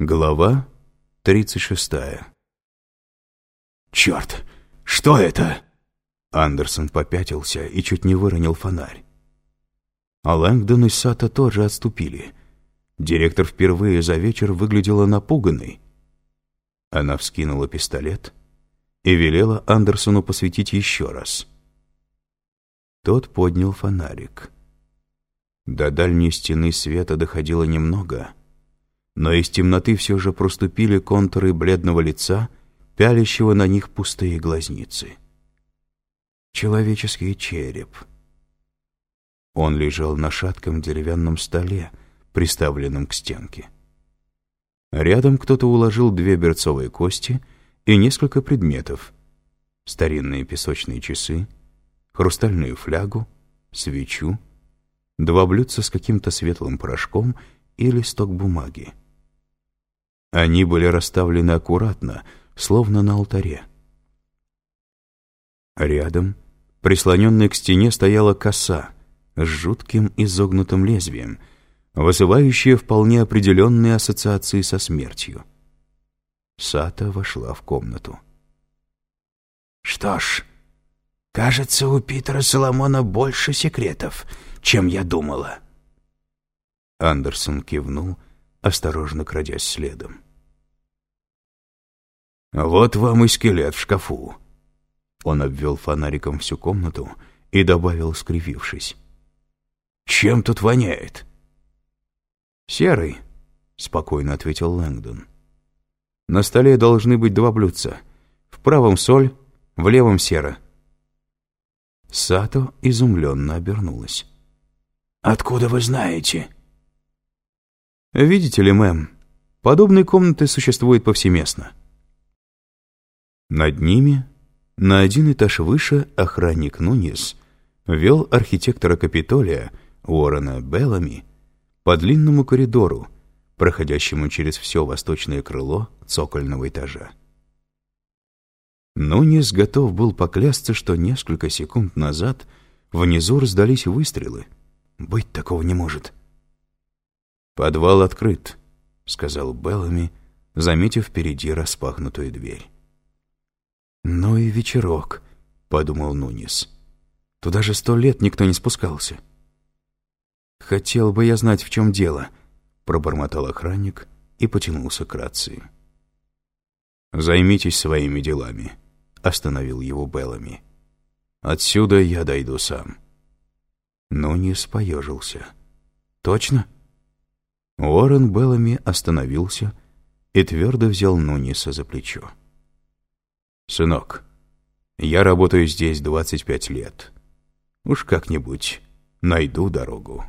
Глава 36 «Черт! Что это?» Андерсон попятился и чуть не выронил фонарь. А Лэнгдон и Сата тоже отступили. Директор впервые за вечер выглядела напуганной. Она вскинула пистолет и велела Андерсону посветить еще раз. Тот поднял фонарик. До дальней стены света доходило немного — но из темноты все же проступили контуры бледного лица, пялящего на них пустые глазницы. Человеческий череп. Он лежал на шатком деревянном столе, приставленном к стенке. Рядом кто-то уложил две берцовые кости и несколько предметов. Старинные песочные часы, хрустальную флягу, свечу, два блюдца с каким-то светлым порошком и листок бумаги. Они были расставлены аккуратно, словно на алтаре. Рядом, прислоненная к стене, стояла коса с жутким изогнутым лезвием, вызывающая вполне определенные ассоциации со смертью. Сата вошла в комнату. «Что ж, кажется, у Питера Соломона больше секретов, чем я думала». Андерсон кивнул, осторожно крадясь следом. «Вот вам и скелет в шкафу». Он обвел фонариком всю комнату и добавил, скривившись. «Чем тут воняет?» «Серый», — спокойно ответил Лэнгдон. «На столе должны быть два блюдца. В правом соль, в левом сера». Сато изумленно обернулась. «Откуда вы знаете?» «Видите ли, мэм, подобные комнаты существуют повсеместно». Над ними, на один этаж выше, охранник Нунис вел архитектора Капитолия Уоррена Беллами по длинному коридору, проходящему через все восточное крыло цокольного этажа. Нунис готов был поклясться, что несколько секунд назад внизу раздались выстрелы. Быть такого не может. «Подвал открыт», — сказал Беллами, заметив впереди распахнутую дверь. «Ну и вечерок», — подумал Нунис. «Туда же сто лет никто не спускался». «Хотел бы я знать, в чем дело», — пробормотал охранник и потянулся к рации. «Займитесь своими делами», — остановил его Беллами. «Отсюда я дойду сам». Нунис поежился. «Точно?» Уоррен Беллами остановился и твердо взял Нуниса за плечо. «Сынок, я работаю здесь 25 лет. Уж как-нибудь найду дорогу».